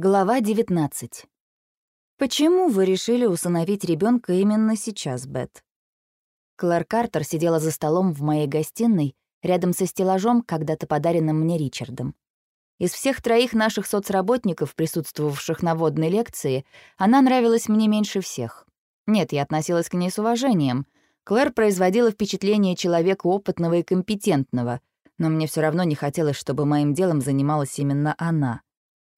Глава 19. Почему вы решили усыновить ребенка именно сейчас, Бет? Клэр Картер сидела за столом в моей гостиной, рядом со стеллажом, когда-то подаренным мне Ричардом. Из всех троих наших соцработников, присутствовавших на водной лекции, она нравилась мне меньше всех. Нет, я относилась к ней с уважением. Клэр производила впечатление человека опытного и компетентного, но мне все равно не хотелось, чтобы моим делом занималась именно она —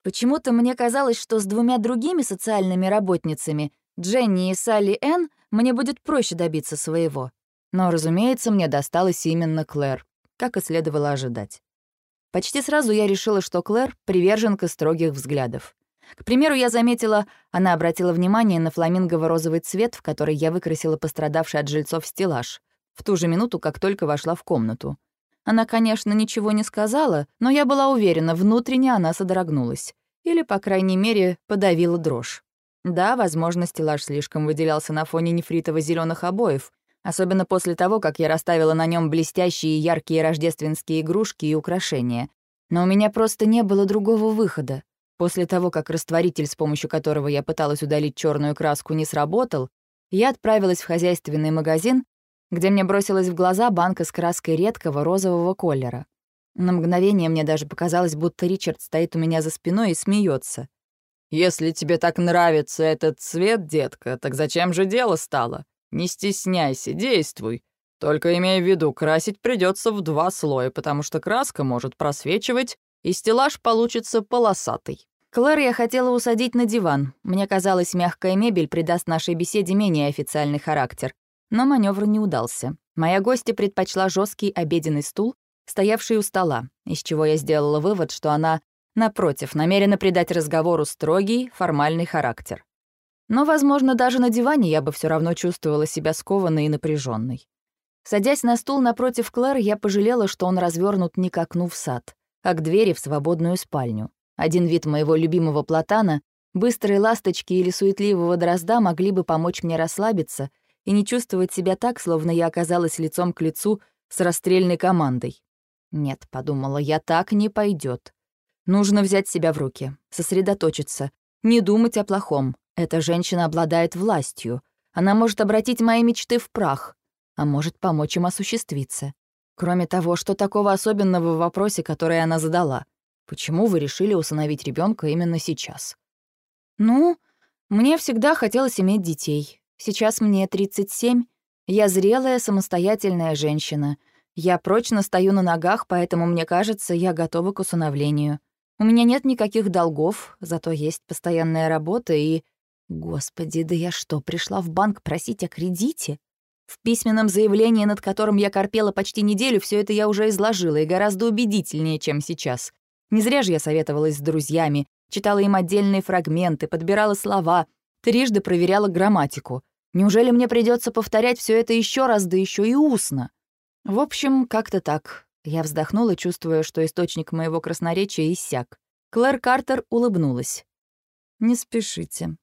Почему-то мне казалось, что с двумя другими социальными работницами, Дженни и Салли Энн, мне будет проще добиться своего. Но, разумеется, мне досталось именно Клэр, как и следовало ожидать. Почти сразу я решила, что Клэр — приверженка строгих взглядов. К примеру, я заметила, она обратила внимание на фламингово-розовый цвет, в который я выкрасила пострадавший от жильцов стеллаж, в ту же минуту, как только вошла в комнату. Она, конечно, ничего не сказала, но я была уверена, внутренне она содрогнулась. Или, по крайней мере, подавила дрожь. Да, возможно, стеллаж слишком выделялся на фоне нефритово зеленых обоев, особенно после того, как я расставила на нем блестящие и яркие рождественские игрушки и украшения. Но у меня просто не было другого выхода. После того, как растворитель, с помощью которого я пыталась удалить черную краску, не сработал, я отправилась в хозяйственный магазин где мне бросилась в глаза банка с краской редкого розового колера. На мгновение мне даже показалось, будто Ричард стоит у меня за спиной и смеется. «Если тебе так нравится этот цвет, детка, так зачем же дело стало? Не стесняйся, действуй. Только имей в виду, красить придется в два слоя, потому что краска может просвечивать, и стеллаж получится полосатый». Клэр я хотела усадить на диван. Мне казалось, мягкая мебель придаст нашей беседе менее официальный характер. Но маневр не удался. Моя гостья предпочла жесткий обеденный стул, стоявший у стола, из чего я сделала вывод, что она, напротив, намерена придать разговору строгий, формальный характер. Но, возможно, даже на диване я бы все равно чувствовала себя скованной и напряженной. Садясь на стул напротив Клэр, я пожалела, что он развернут не к окну в сад, а к двери в свободную спальню. Один вид моего любимого платана, быстрые ласточки или суетливого дрозда могли бы помочь мне расслабиться и не чувствовать себя так, словно я оказалась лицом к лицу с расстрельной командой. Нет, подумала, я так не пойдет. Нужно взять себя в руки, сосредоточиться, не думать о плохом. Эта женщина обладает властью. Она может обратить мои мечты в прах, а может помочь им осуществиться. Кроме того, что такого особенного в вопросе, который она задала? Почему вы решили усыновить ребенка именно сейчас? Ну, мне всегда хотелось иметь детей. Сейчас мне 37, я зрелая, самостоятельная женщина. Я прочно стою на ногах, поэтому, мне кажется, я готова к усыновлению. У меня нет никаких долгов, зато есть постоянная работа и... Господи, да я что, пришла в банк просить о кредите? В письменном заявлении, над которым я корпела почти неделю, все это я уже изложила, и гораздо убедительнее, чем сейчас. Не зря же я советовалась с друзьями, читала им отдельные фрагменты, подбирала слова, трижды проверяла грамматику. Неужели мне придется повторять все это еще раз, да еще и устно? В общем, как-то так. Я вздохнула, чувствуя, что источник моего красноречия иссяк. Клэр Картер улыбнулась. «Не спешите.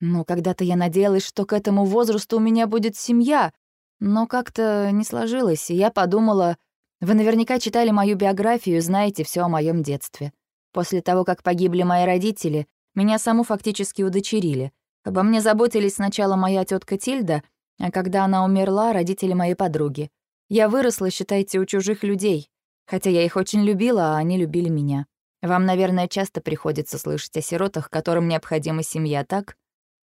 Ну, когда-то я надеялась, что к этому возрасту у меня будет семья, но как-то не сложилось, и я подумала, вы наверняка читали мою биографию знаете все о моем детстве. После того, как погибли мои родители, меня саму фактически удочерили — Обо мне заботились сначала моя тетка Тильда, а когда она умерла, родители моей подруги. Я выросла, считайте, у чужих людей. Хотя я их очень любила, а они любили меня. Вам, наверное, часто приходится слышать о сиротах, которым необходима семья, так?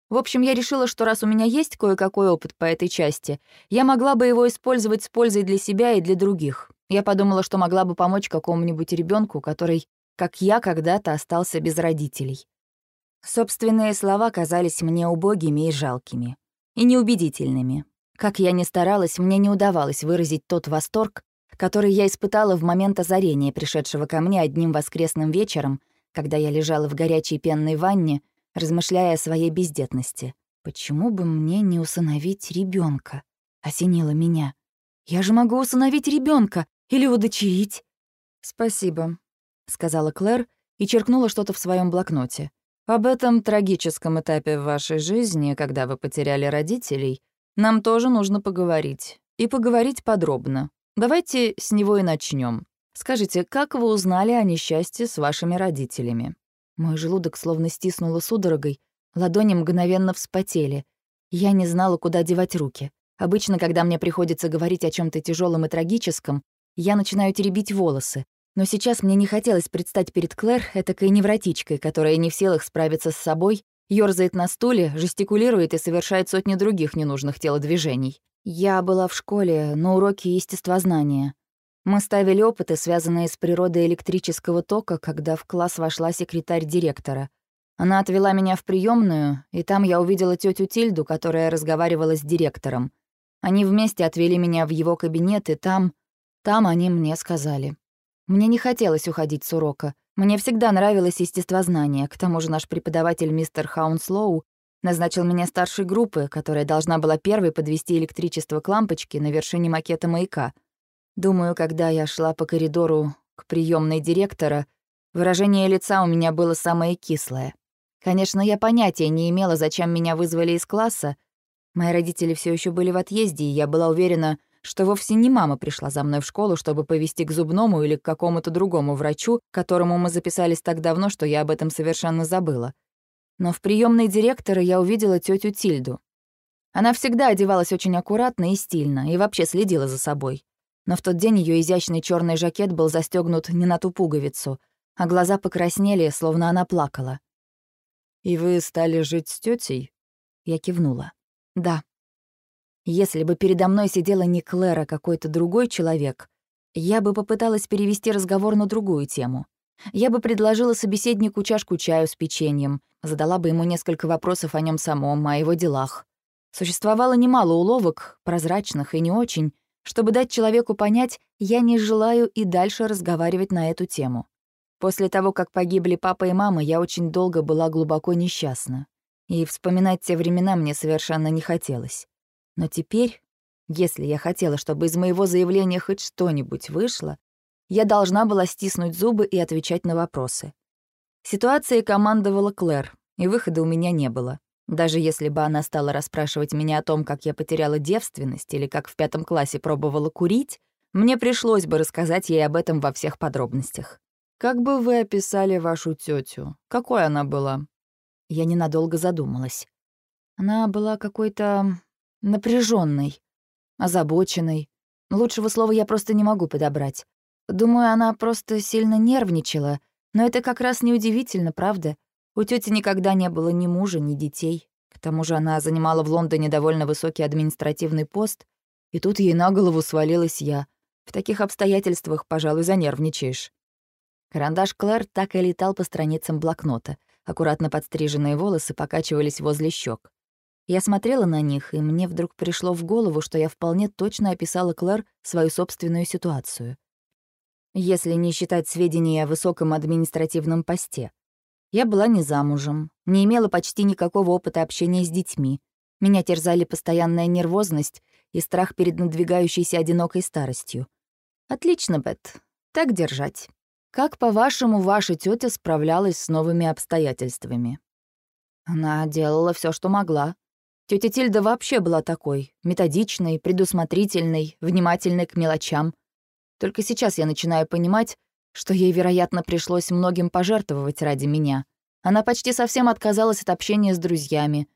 В общем, я решила, что раз у меня есть кое-какой опыт по этой части, я могла бы его использовать с пользой для себя и для других. Я подумала, что могла бы помочь какому-нибудь ребенку, который, как я, когда-то остался без родителей. Собственные слова казались мне убогими и жалкими. И неубедительными. Как я ни старалась, мне не удавалось выразить тот восторг, который я испытала в момент озарения, пришедшего ко мне одним воскресным вечером, когда я лежала в горячей пенной ванне, размышляя о своей бездетности. Почему бы мне не усыновить ребенка? Осенило меня. Я же могу усыновить ребенка или удочерить. Спасибо, сказала Клэр и черкнула что-то в своем блокноте. Об этом трагическом этапе в вашей жизни, когда вы потеряли родителей, нам тоже нужно поговорить. И поговорить подробно. Давайте с него и начнем. Скажите, как вы узнали о несчастье с вашими родителями? Мой желудок словно стиснуло судорогой, ладони мгновенно вспотели. Я не знала, куда девать руки. Обычно, когда мне приходится говорить о чем то тяжелом и трагическом, я начинаю теребить волосы. Но сейчас мне не хотелось предстать перед Клэр этакой невротичкой, которая не в силах справиться с собой, ёрзает на стуле, жестикулирует и совершает сотни других ненужных телодвижений. Я была в школе на уроке естествознания. Мы ставили опыты, связанные с природой электрического тока, когда в класс вошла секретарь директора. Она отвела меня в приемную, и там я увидела тетю Тильду, которая разговаривала с директором. Они вместе отвели меня в его кабинет, и там... Там они мне сказали. Мне не хотелось уходить с урока. Мне всегда нравилось естествознание. К тому же наш преподаватель мистер Хаунслоу назначил меня старшей группы, которая должна была первой подвести электричество к лампочке на вершине макета маяка. Думаю, когда я шла по коридору к приемной директора, выражение лица у меня было самое кислое. Конечно, я понятия не имела, зачем меня вызвали из класса. Мои родители все еще были в отъезде, и я была уверена, что вовсе не мама пришла за мной в школу, чтобы повести к зубному или к какому-то другому врачу, которому мы записались так давно, что я об этом совершенно забыла. Но в приемной директора я увидела тетю Тильду. Она всегда одевалась очень аккуратно и стильно, и вообще следила за собой. Но в тот день ее изящный черный жакет был застегнут не на ту пуговицу, а глаза покраснели, словно она плакала. «И вы стали жить с тетей? Я кивнула. «Да». Если бы передо мной сидела не Клэр, а какой-то другой человек, я бы попыталась перевести разговор на другую тему. Я бы предложила собеседнику чашку чаю с печеньем, задала бы ему несколько вопросов о нем самом, о его делах. Существовало немало уловок, прозрачных и не очень, чтобы дать человеку понять, я не желаю и дальше разговаривать на эту тему. После того, как погибли папа и мама, я очень долго была глубоко несчастна. И вспоминать те времена мне совершенно не хотелось. Но теперь, если я хотела, чтобы из моего заявления хоть что-нибудь вышло, я должна была стиснуть зубы и отвечать на вопросы. Ситуацией командовала Клэр, и выхода у меня не было. Даже если бы она стала расспрашивать меня о том, как я потеряла девственность или как в пятом классе пробовала курить, мне пришлось бы рассказать ей об этом во всех подробностях. «Как бы вы описали вашу тетю? Какой она была?» Я ненадолго задумалась. Она была какой-то напряженной, озабоченной. Лучшего слова я просто не могу подобрать. Думаю, она просто сильно нервничала, но это как раз неудивительно, правда? У тети никогда не было ни мужа, ни детей. К тому же она занимала в Лондоне довольно высокий административный пост, и тут ей на голову свалилась я. В таких обстоятельствах, пожалуй, занервничаешь. Карандаш Клэр так и летал по страницам блокнота. Аккуратно подстриженные волосы покачивались возле щек. Я смотрела на них, и мне вдруг пришло в голову, что я вполне точно описала Клэр свою собственную ситуацию. Если не считать сведения о высоком административном посте. Я была не замужем, не имела почти никакого опыта общения с детьми. Меня терзали постоянная нервозность и страх перед надвигающейся одинокой старостью. «Отлично, Бет. Так держать. Как, по-вашему, ваша тетя справлялась с новыми обстоятельствами?» Она делала все, что могла. Тетя Тильда вообще была такой, методичной, предусмотрительной, внимательной к мелочам. Только сейчас я начинаю понимать, что ей, вероятно, пришлось многим пожертвовать ради меня. Она почти совсем отказалась от общения с друзьями,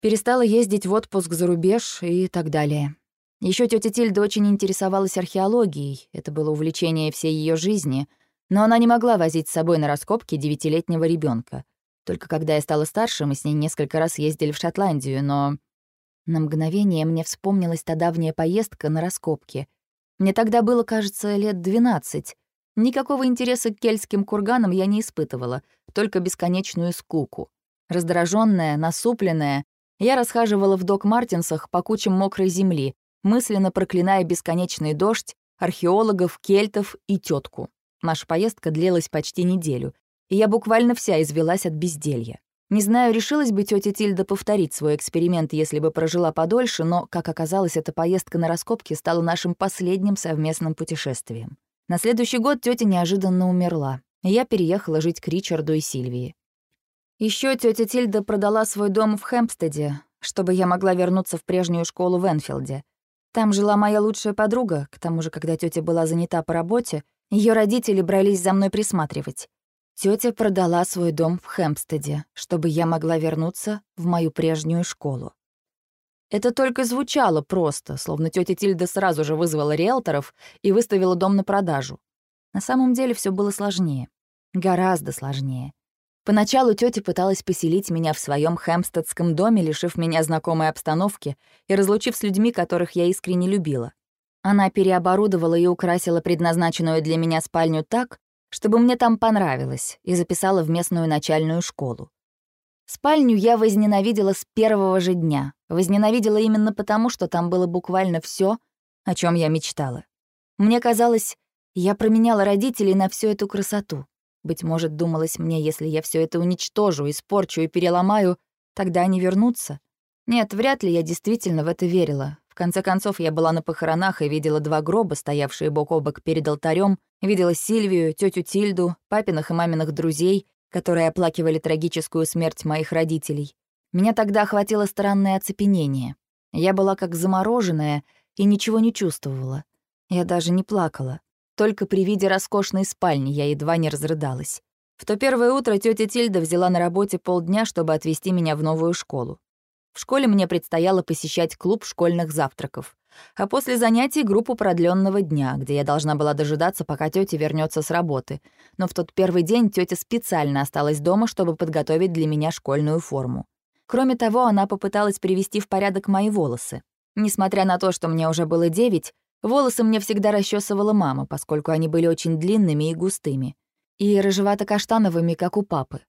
перестала ездить в отпуск за рубеж и так далее. Еще тетя Тильда очень интересовалась археологией, это было увлечение всей ее жизни, но она не могла возить с собой на раскопки девятилетнего ребенка. Только когда я стала старше, мы с ней несколько раз ездили в Шотландию, но... На мгновение мне вспомнилась та давняя поездка на раскопки. Мне тогда было, кажется, лет двенадцать. Никакого интереса к кельтским курганам я не испытывала, только бесконечную скуку. Раздраженная, насупленная, я расхаживала в док-мартинсах по кучам мокрой земли, мысленно проклиная бесконечный дождь, археологов, кельтов и тетку. Наша поездка длилась почти неделю, и я буквально вся извелась от безделья. Не знаю, решилась бы тетя Тильда повторить свой эксперимент, если бы прожила подольше, но, как оказалось, эта поездка на раскопки стала нашим последним совместным путешествием. На следующий год тетя неожиданно умерла, и я переехала жить к Ричарду и Сильвии. Еще тетя Тильда продала свой дом в Хэмпстеде, чтобы я могла вернуться в прежнюю школу в Энфилде. Там жила моя лучшая подруга, к тому же, когда тетя была занята по работе, ее родители брались за мной присматривать. Тетя продала свой дом в Хэмпстеде, чтобы я могла вернуться в мою прежнюю школу. Это только звучало просто, словно тетя Тильда сразу же вызвала риэлторов и выставила дом на продажу. На самом деле все было сложнее. Гораздо сложнее. Поначалу тетя пыталась поселить меня в своем хэмпстедском доме, лишив меня знакомой обстановки и разлучив с людьми, которых я искренне любила. Она переоборудовала и украсила предназначенную для меня спальню так, чтобы мне там понравилось, и записала в местную начальную школу. Спальню я возненавидела с первого же дня. Возненавидела именно потому, что там было буквально все, о чем я мечтала. Мне казалось, я променяла родителей на всю эту красоту. Быть может, думалось мне, если я все это уничтожу, испорчу и переломаю, тогда они вернутся. Нет, вряд ли я действительно в это верила. Конце концов, я была на похоронах и видела два гроба, стоявшие бок о бок перед алтарем, видела Сильвию, тетю Тильду, папиных и маминых друзей, которые оплакивали трагическую смерть моих родителей. Меня тогда охватило странное оцепенение. Я была как замороженная и ничего не чувствовала. Я даже не плакала. Только при виде роскошной спальни я едва не разрыдалась. В то первое утро тетя Тильда взяла на работе полдня, чтобы отвезти меня в новую школу. В школе мне предстояло посещать клуб школьных завтраков а после занятий группу продленного дня, где я должна была дожидаться, пока тетя вернется с работы. Но в тот первый день тетя специально осталась дома, чтобы подготовить для меня школьную форму. Кроме того, она попыталась привести в порядок мои волосы. Несмотря на то, что мне уже было девять, волосы мне всегда расчесывала мама, поскольку они были очень длинными и густыми. И рыжевато-каштановыми, как у папы.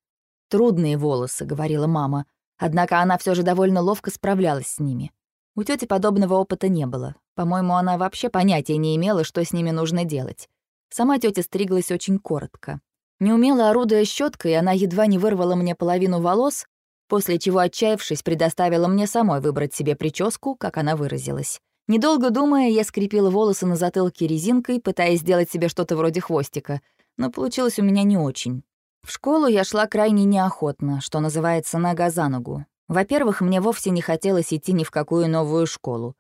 «Трудные волосы», — говорила мама, однако она все же довольно ловко справлялась с ними. У тети подобного опыта не было. По-моему, она вообще понятия не имела, что с ними нужно делать. Сама тетя стриглась очень коротко. Неумело орудуя щеткой, она едва не вырвала мне половину волос, после чего, отчаявшись, предоставила мне самой выбрать себе прическу, как она выразилась. Недолго думая, я скрепила волосы на затылке резинкой, пытаясь сделать себе что-то вроде хвостика, но получилось у меня не очень. В школу я шла крайне неохотно, что называется, нога за ногу. Во-первых, мне вовсе не хотелось идти ни в какую новую школу.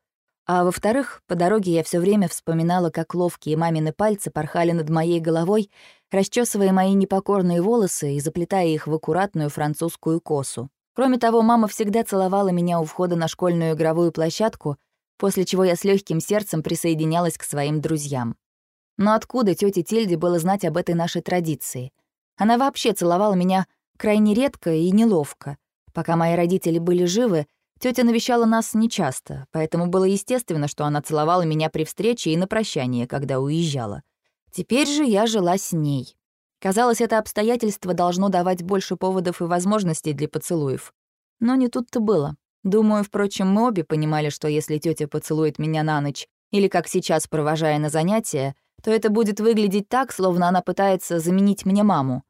А во-вторых, по дороге я все время вспоминала, как ловкие мамины пальцы порхали над моей головой, расчесывая мои непокорные волосы и заплетая их в аккуратную французскую косу. Кроме того, мама всегда целовала меня у входа на школьную игровую площадку, после чего я с легким сердцем присоединялась к своим друзьям. Но откуда тете Тильде было знать об этой нашей традиции? Она вообще целовала меня крайне редко и неловко — Пока мои родители были живы, тетя навещала нас нечасто, поэтому было естественно, что она целовала меня при встрече и на прощание, когда уезжала. Теперь же я жила с ней. Казалось, это обстоятельство должно давать больше поводов и возможностей для поцелуев. Но не тут-то было. Думаю, впрочем, мы обе понимали, что если тетя поцелует меня на ночь, или как сейчас, провожая на занятия, то это будет выглядеть так, словно она пытается заменить мне маму.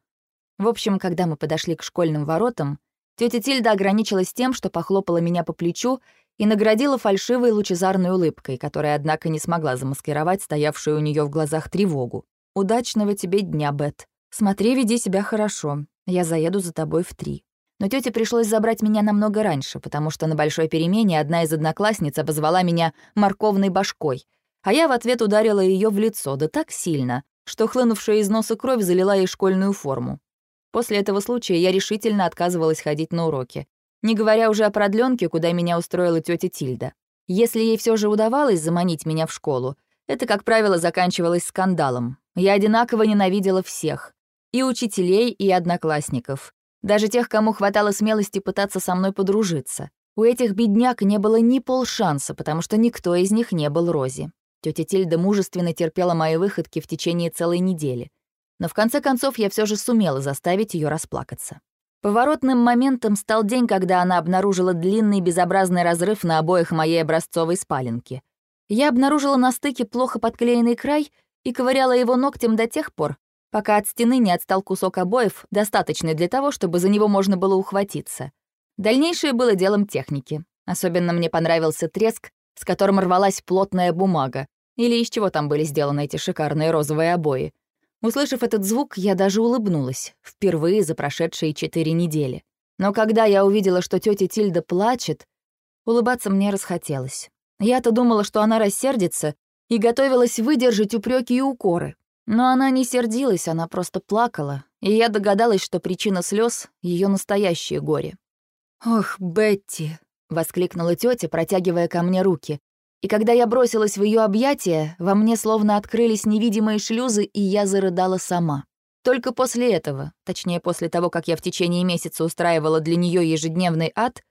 В общем, когда мы подошли к школьным воротам, Тетя Тильда ограничилась тем, что похлопала меня по плечу и наградила фальшивой лучезарной улыбкой, которая, однако, не смогла замаскировать стоявшую у нее в глазах тревогу. «Удачного тебе дня, Бет. Смотри, веди себя хорошо. Я заеду за тобой в три». Но тете пришлось забрать меня намного раньше, потому что на большой перемене одна из одноклассниц обозвала меня «морковной башкой», а я в ответ ударила ее в лицо, да так сильно, что хлынувшая из носа кровь залила ей школьную форму. После этого случая я решительно отказывалась ходить на уроки. Не говоря уже о продленке, куда меня устроила тетя Тильда. Если ей все же удавалось заманить меня в школу, это, как правило, заканчивалось скандалом. Я одинаково ненавидела всех. И учителей, и одноклассников. Даже тех, кому хватало смелости пытаться со мной подружиться. У этих бедняк не было ни полшанса, потому что никто из них не был Рози. Тетя Тильда мужественно терпела мои выходки в течение целой недели но в конце концов я все же сумела заставить ее расплакаться. Поворотным моментом стал день, когда она обнаружила длинный безобразный разрыв на обоих моей образцовой спаленки. Я обнаружила на стыке плохо подклеенный край и ковыряла его ногтем до тех пор, пока от стены не отстал кусок обоев, достаточный для того, чтобы за него можно было ухватиться. Дальнейшее было делом техники. Особенно мне понравился треск, с которым рвалась плотная бумага, или из чего там были сделаны эти шикарные розовые обои. Услышав этот звук, я даже улыбнулась, впервые за прошедшие четыре недели. Но когда я увидела, что тетя Тильда плачет, улыбаться мне расхотелось. Я-то думала, что она рассердится, и готовилась выдержать упреки и укоры. Но она не сердилась, она просто плакала, и я догадалась, что причина слез ее настоящее горе. «Ох, Бетти!» — воскликнула тетя, протягивая ко мне руки. И когда я бросилась в ее объятия, во мне словно открылись невидимые шлюзы, и я зарыдала сама. Только после этого, точнее после того, как я в течение месяца устраивала для нее ежедневный ад,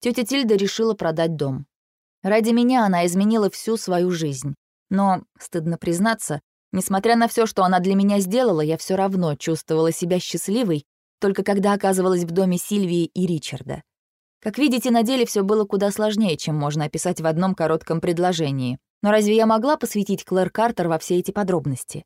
тетя Тильда решила продать дом. Ради меня она изменила всю свою жизнь. Но, стыдно признаться, несмотря на все, что она для меня сделала, я все равно чувствовала себя счастливой, только когда оказывалась в доме Сильвии и Ричарда. Как видите, на деле все было куда сложнее, чем можно описать в одном коротком предложении. Но разве я могла посвятить Клэр Картер во все эти подробности?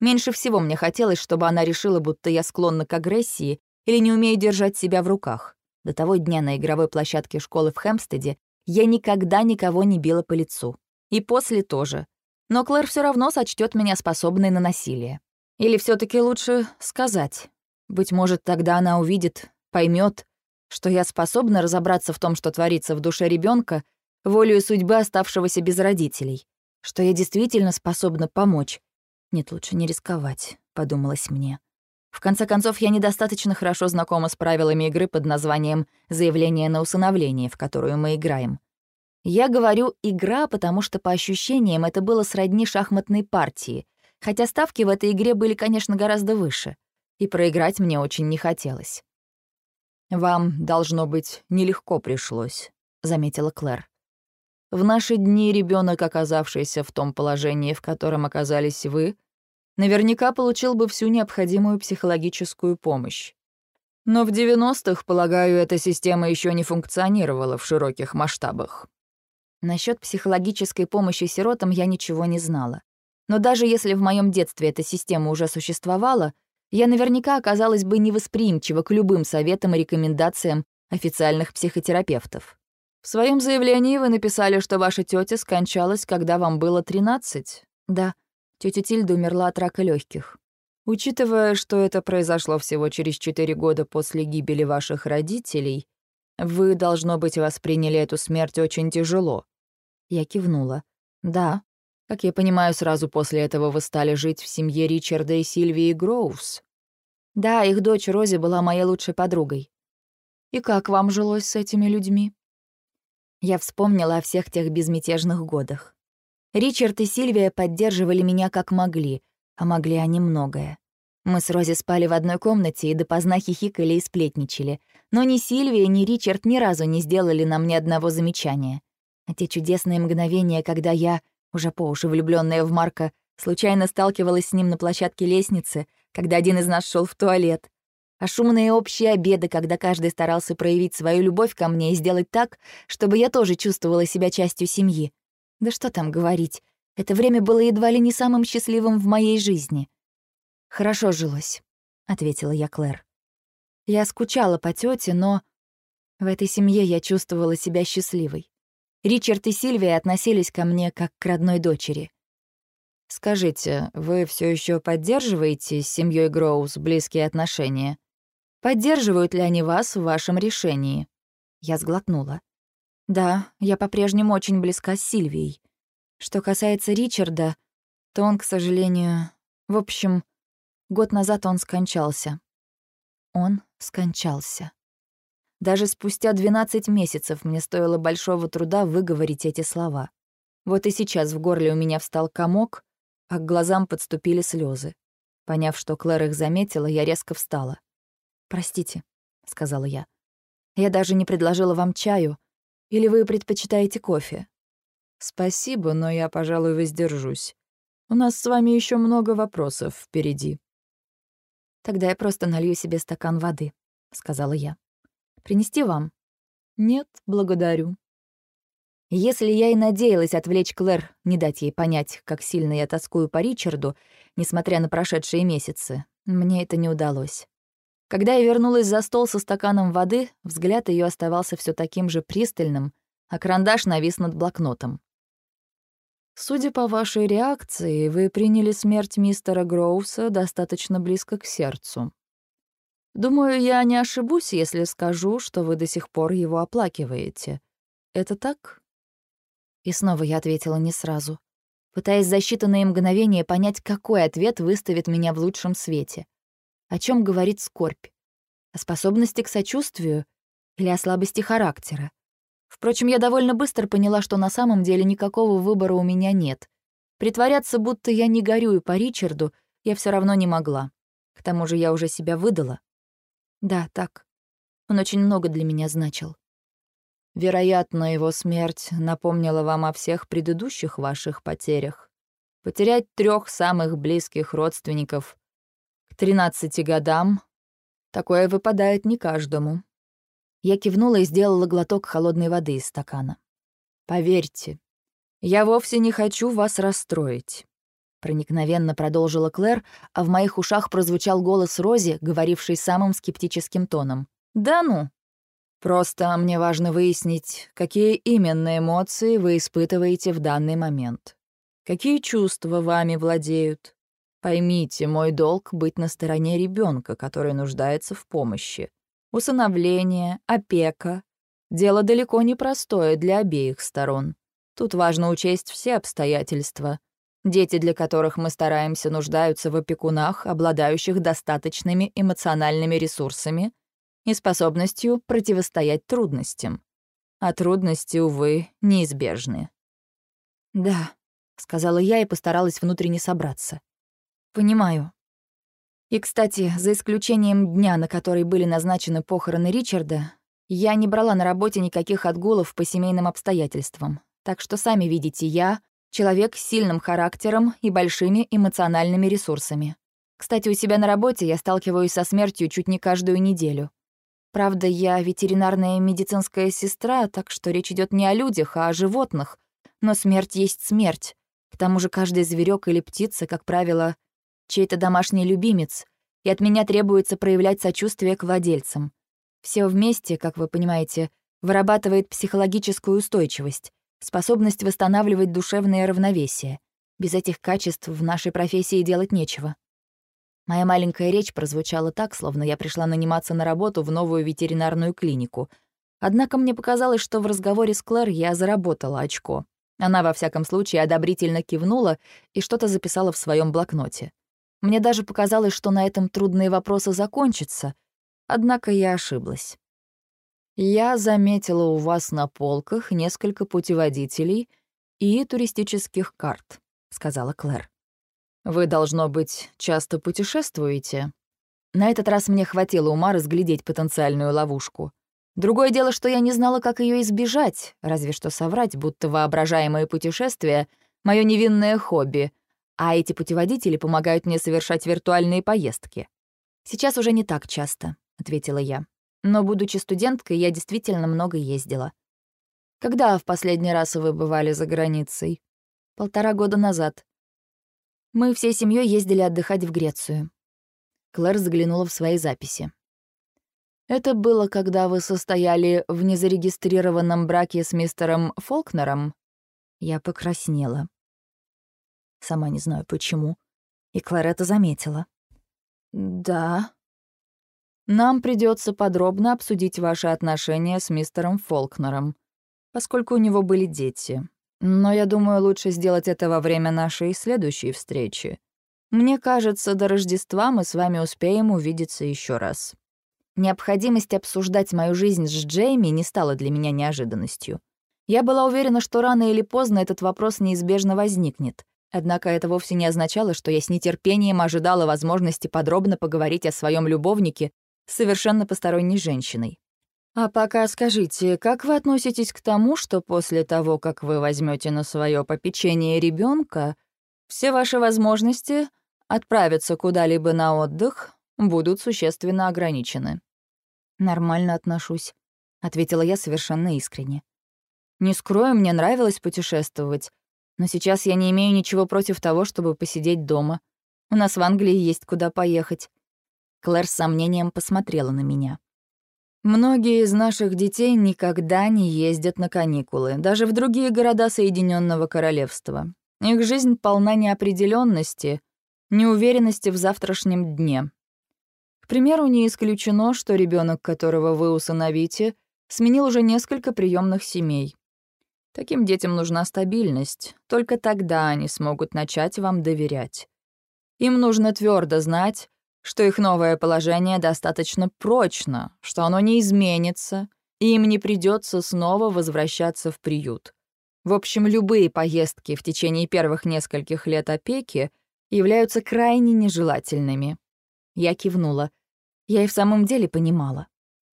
Меньше всего мне хотелось, чтобы она решила, будто я склонна к агрессии или не умею держать себя в руках. До того дня на игровой площадке школы в Хэмпстеде я никогда никого не била по лицу. И после тоже. Но Клэр все равно сочтет меня способной на насилие. Или все таки лучше сказать. Быть может, тогда она увидит, поймет, что я способна разобраться в том, что творится в душе ребенка, волею судьбы оставшегося без родителей, что я действительно способна помочь, нет, лучше не рисковать, подумалось мне. В конце концов, я недостаточно хорошо знакома с правилами игры под названием «Заявление на усыновление», в которую мы играем. Я говорю «игра», потому что, по ощущениям, это было сродни шахматной партии, хотя ставки в этой игре были, конечно, гораздо выше, и проиграть мне очень не хотелось. «Вам, должно быть, нелегко пришлось», — заметила Клэр. В наши дни ребенок, оказавшийся в том положении, в котором оказались вы, наверняка получил бы всю необходимую психологическую помощь. Но в 90-х, полагаю, эта система еще не функционировала в широких масштабах. Насчет психологической помощи сиротам я ничего не знала. Но даже если в моем детстве эта система уже существовала, я наверняка оказалась бы невосприимчива к любым советам и рекомендациям официальных психотерапевтов. В своем заявлении вы написали, что ваша тетя скончалась, когда вам было 13. Да, тетя Тильда умерла от рака легких. Учитывая, что это произошло всего через 4 года после гибели ваших родителей, вы, должно быть, восприняли эту смерть очень тяжело. Я кивнула. Да. Как я понимаю, сразу после этого вы стали жить в семье Ричарда и Сильвии Гроувс. Да, их дочь Рози была моей лучшей подругой. И как вам жилось с этими людьми? Я вспомнила о всех тех безмятежных годах. Ричард и Сильвия поддерживали меня как могли, а могли они многое. Мы с Рози спали в одной комнате и допоздна хихикали и сплетничали, но ни Сильвия, ни Ричард ни разу не сделали нам ни одного замечания. А те чудесные мгновения, когда я, уже по уши влюбленная в Марка, случайно сталкивалась с ним на площадке лестницы, когда один из нас шел в туалет, а шумные общие обеды, когда каждый старался проявить свою любовь ко мне и сделать так, чтобы я тоже чувствовала себя частью семьи. Да что там говорить, это время было едва ли не самым счастливым в моей жизни. «Хорошо жилось», — ответила я Клэр. Я скучала по тете, но в этой семье я чувствовала себя счастливой. Ричард и Сильвия относились ко мне как к родной дочери. «Скажите, вы все еще поддерживаете с семьей Гроуз близкие отношения?» Поддерживают ли они вас в вашем решении?» Я сглотнула. «Да, я по-прежнему очень близка с Сильвией. Что касается Ричарда, то он, к сожалению... В общем, год назад он скончался. Он скончался. Даже спустя 12 месяцев мне стоило большого труда выговорить эти слова. Вот и сейчас в горле у меня встал комок, а к глазам подступили слезы. Поняв, что Клэр их заметила, я резко встала. «Простите», — сказала я. «Я даже не предложила вам чаю. Или вы предпочитаете кофе?» «Спасибо, но я, пожалуй, воздержусь. У нас с вами еще много вопросов впереди». «Тогда я просто налью себе стакан воды», — сказала я. «Принести вам?» «Нет, благодарю». Если я и надеялась отвлечь Клэр, не дать ей понять, как сильно я тоскую по Ричарду, несмотря на прошедшие месяцы, мне это не удалось. Когда я вернулась за стол со стаканом воды, взгляд ее оставался все таким же пристальным, а карандаш навис над блокнотом. «Судя по вашей реакции, вы приняли смерть мистера Гроуса достаточно близко к сердцу. Думаю, я не ошибусь, если скажу, что вы до сих пор его оплакиваете. Это так?» И снова я ответила не сразу, пытаясь за считанные мгновения понять, какой ответ выставит меня в лучшем свете — О чем говорит скорбь? О способности к сочувствию или о слабости характера? Впрочем, я довольно быстро поняла, что на самом деле никакого выбора у меня нет. Притворяться, будто я не горюю по Ричарду, я все равно не могла. К тому же я уже себя выдала. Да, так. Он очень много для меня значил. Вероятно, его смерть напомнила вам о всех предыдущих ваших потерях. Потерять трех самых близких родственников к 13 годам — такое выпадает не каждому. Я кивнула и сделала глоток холодной воды из стакана. «Поверьте, я вовсе не хочу вас расстроить», — проникновенно продолжила Клэр, а в моих ушах прозвучал голос Рози, говоривший самым скептическим тоном. «Да ну! Просто мне важно выяснить, какие именно эмоции вы испытываете в данный момент. Какие чувства вами владеют? Поймите, мой долг — быть на стороне ребенка, который нуждается в помощи. Усыновление, опека — дело далеко не простое для обеих сторон. Тут важно учесть все обстоятельства. Дети, для которых мы стараемся, нуждаются в опекунах, обладающих достаточными эмоциональными ресурсами и способностью противостоять трудностям. А трудности, увы, неизбежны. «Да», — сказала я и постаралась внутренне собраться. «Понимаю. И, кстати, за исключением дня, на который были назначены похороны Ричарда, я не брала на работе никаких отгулов по семейным обстоятельствам. Так что сами видите, я — человек с сильным характером и большими эмоциональными ресурсами. Кстати, у себя на работе я сталкиваюсь со смертью чуть не каждую неделю. Правда, я ветеринарная медицинская сестра, так что речь идет не о людях, а о животных. Но смерть есть смерть. К тому же каждый зверек или птица, как правило, чей-то домашний любимец, и от меня требуется проявлять сочувствие к владельцам. Все вместе, как вы понимаете, вырабатывает психологическую устойчивость, способность восстанавливать душевное равновесие. Без этих качеств в нашей профессии делать нечего. Моя маленькая речь прозвучала так, словно я пришла наниматься на работу в новую ветеринарную клинику. Однако мне показалось, что в разговоре с Клэр я заработала очко. Она, во всяком случае, одобрительно кивнула и что-то записала в своем блокноте. Мне даже показалось, что на этом трудные вопросы закончатся, однако я ошиблась. «Я заметила у вас на полках несколько путеводителей и туристических карт», — сказала Клэр. «Вы, должно быть, часто путешествуете?» На этот раз мне хватило ума разглядеть потенциальную ловушку. Другое дело, что я не знала, как ее избежать, разве что соврать, будто воображаемые путешествия — мое невинное хобби, а эти путеводители помогают мне совершать виртуальные поездки. «Сейчас уже не так часто», — ответила я. «Но, будучи студенткой, я действительно много ездила». «Когда в последний раз вы бывали за границей?» «Полтора года назад». «Мы всей семьей ездили отдыхать в Грецию». Клэр заглянула в свои записи. «Это было, когда вы состояли в незарегистрированном браке с мистером Фолкнером?» Я покраснела. Сама не знаю почему. И Кларета заметила. «Да. Нам придется подробно обсудить ваши отношения с мистером Фолкнером, поскольку у него были дети. Но я думаю, лучше сделать это во время нашей следующей встречи. Мне кажется, до Рождества мы с вами успеем увидеться еще раз». Необходимость обсуждать мою жизнь с Джейми не стала для меня неожиданностью. Я была уверена, что рано или поздно этот вопрос неизбежно возникнет. Однако это вовсе не означало, что я с нетерпением ожидала возможности подробно поговорить о своем любовнике совершенно посторонней женщиной. «А пока скажите, как вы относитесь к тому, что после того, как вы возьмете на свое попечение ребенка, все ваши возможности отправиться куда-либо на отдых будут существенно ограничены?» «Нормально отношусь», — ответила я совершенно искренне. «Не скрою, мне нравилось путешествовать, но сейчас я не имею ничего против того, чтобы посидеть дома. У нас в Англии есть куда поехать». Клэр с сомнением посмотрела на меня. «Многие из наших детей никогда не ездят на каникулы, даже в другие города Соединенного Королевства. Их жизнь полна неопределенности, неуверенности в завтрашнем дне. К примеру, не исключено, что ребенок, которого вы усыновите, сменил уже несколько приемных семей. Таким детям нужна стабильность. Только тогда они смогут начать вам доверять. Им нужно твердо знать, что их новое положение достаточно прочно, что оно не изменится, и им не придется снова возвращаться в приют. В общем, любые поездки в течение первых нескольких лет опеки являются крайне нежелательными. Я кивнула. Я и в самом деле понимала.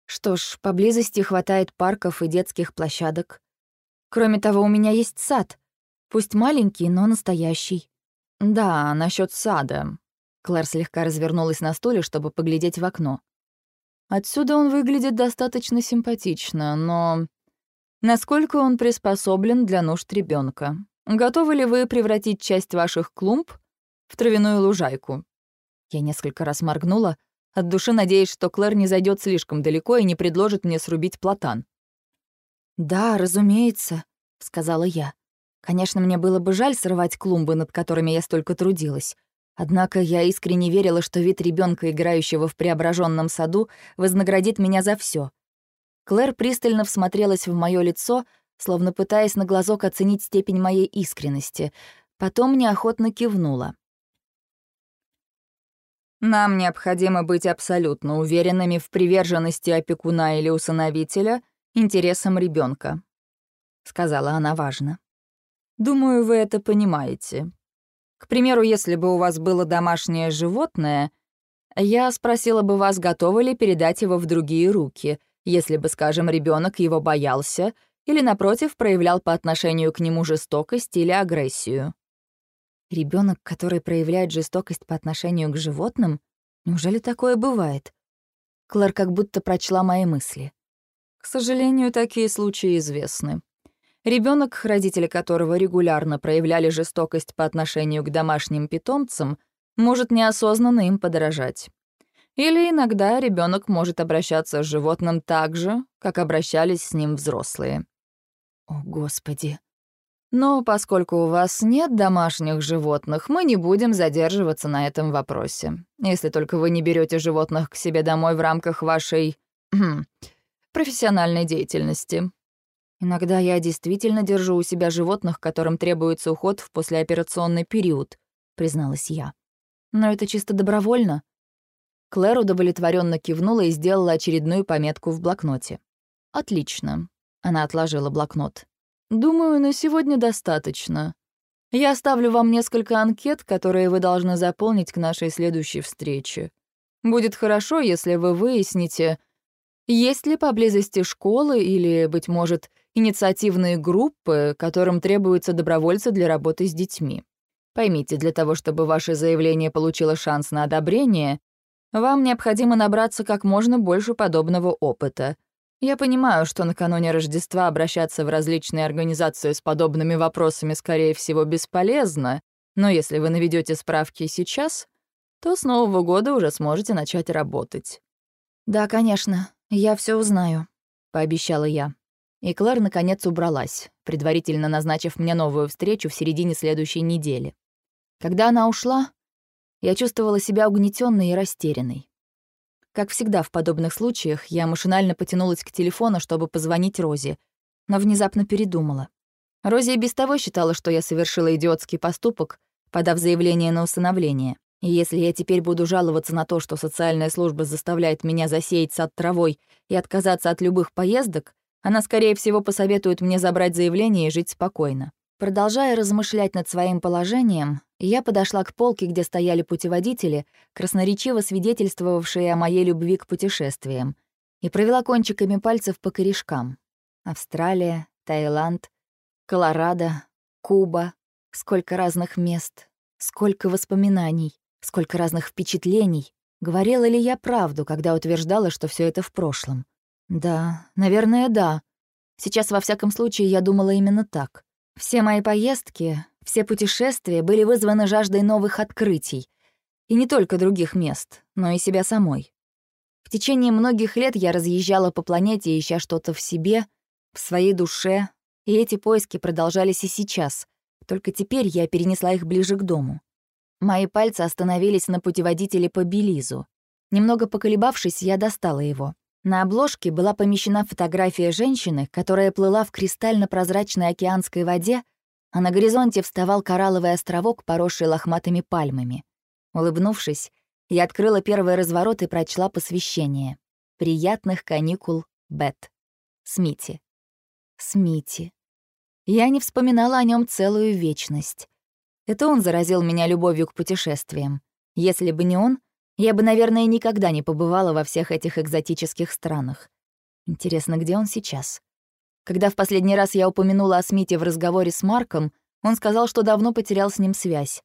Что ж, поблизости хватает парков и детских площадок. Кроме того, у меня есть сад. Пусть маленький, но настоящий. Да, насчет сада. Клэр слегка развернулась на стуле, чтобы поглядеть в окно. Отсюда он выглядит достаточно симпатично, но... Насколько он приспособлен для нужд ребенка? Готовы ли вы превратить часть ваших клумб в травяную лужайку? Я несколько раз моргнула, от души надеясь, что Клэр не зайдет слишком далеко и не предложит мне срубить платан. «Да, разумеется», — сказала я. Конечно, мне было бы жаль срывать клумбы, над которыми я столько трудилась. Однако я искренне верила, что вид ребенка, играющего в преображенном саду, вознаградит меня за все. Клэр пристально всмотрелась в мое лицо, словно пытаясь на глазок оценить степень моей искренности. Потом неохотно кивнула. «Нам необходимо быть абсолютно уверенными в приверженности опекуна или усыновителя интересам ребенка, сказала она важно. «Думаю, вы это понимаете. К примеру, если бы у вас было домашнее животное, я спросила бы вас, готовы ли передать его в другие руки, если бы, скажем, ребенок его боялся или, напротив, проявлял по отношению к нему жестокость или агрессию. Ребенок, который проявляет жестокость по отношению к животным? Неужели такое бывает? Клэр как будто прочла мои мысли. К сожалению, такие случаи известны. Ребенок, родители которого регулярно проявляли жестокость по отношению к домашним питомцам, может неосознанно им подражать. Или иногда ребенок может обращаться с животным так же, как обращались с ним взрослые. О, Господи. Но поскольку у вас нет домашних животных, мы не будем задерживаться на этом вопросе. Если только вы не берете животных к себе домой в рамках вашей профессиональной деятельности. Иногда я действительно держу у себя животных, которым требуется уход в послеоперационный период, призналась я. Но это чисто добровольно. Клэр удовлетворенно кивнула и сделала очередную пометку в блокноте. Отлично. Она отложила блокнот. Думаю, на сегодня достаточно. Я оставлю вам несколько анкет, которые вы должны заполнить к нашей следующей встрече. Будет хорошо, если вы выясните, есть ли поблизости школы или, быть может, инициативные группы, которым требуются добровольцы для работы с детьми. Поймите, для того, чтобы ваше заявление получило шанс на одобрение, вам необходимо набраться как можно больше подобного опыта. Я понимаю, что накануне Рождества обращаться в различные организации с подобными вопросами, скорее всего, бесполезно, но если вы наведете справки сейчас, то с Нового года уже сможете начать работать. «Да, конечно, я все узнаю», — пообещала я. И Клэр наконец убралась, предварительно назначив мне новую встречу в середине следующей недели. Когда она ушла, я чувствовала себя угнетенной и растерянной. Как всегда в подобных случаях, я машинально потянулась к телефону, чтобы позвонить Розе, но внезапно передумала. Рози и без того считала, что я совершила идиотский поступок, подав заявление на усыновление. И если я теперь буду жаловаться на то, что социальная служба заставляет меня засеять сад травой и отказаться от любых поездок, она, скорее всего, посоветует мне забрать заявление и жить спокойно. Продолжая размышлять над своим положением, я подошла к полке, где стояли путеводители, красноречиво свидетельствовавшие о моей любви к путешествиям, и провела кончиками пальцев по корешкам. Австралия, Таиланд, Колорадо, Куба. Сколько разных мест, сколько воспоминаний, сколько разных впечатлений. Говорила ли я правду, когда утверждала, что все это в прошлом? Да, наверное, да. Сейчас, во всяком случае, я думала именно так. Все мои поездки, все путешествия были вызваны жаждой новых открытий. И не только других мест, но и себя самой. В течение многих лет я разъезжала по планете, ища что-то в себе, в своей душе, и эти поиски продолжались и сейчас, только теперь я перенесла их ближе к дому. Мои пальцы остановились на путеводителе по Белизу. Немного поколебавшись, я достала его. На обложке была помещена фотография женщины, которая плыла в кристально-прозрачной океанской воде, а на горизонте вставал коралловый островок, поросший лохматыми пальмами. Улыбнувшись, Я открыла первый разворот и прочла посвящение. «Приятных каникул, Бет». Смити. Смити. Я не вспоминала о нем целую вечность. Это он заразил меня любовью к путешествиям. Если бы не он, я бы, наверное, никогда не побывала во всех этих экзотических странах. Интересно, где он сейчас? Когда в последний раз я упомянула о Смите в разговоре с Марком, он сказал, что давно потерял с ним связь.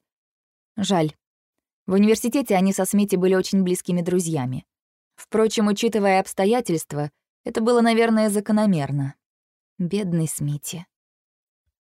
Жаль. В университете они со Смити были очень близкими друзьями. Впрочем, учитывая обстоятельства, это было, наверное, закономерно. Бедный Смити.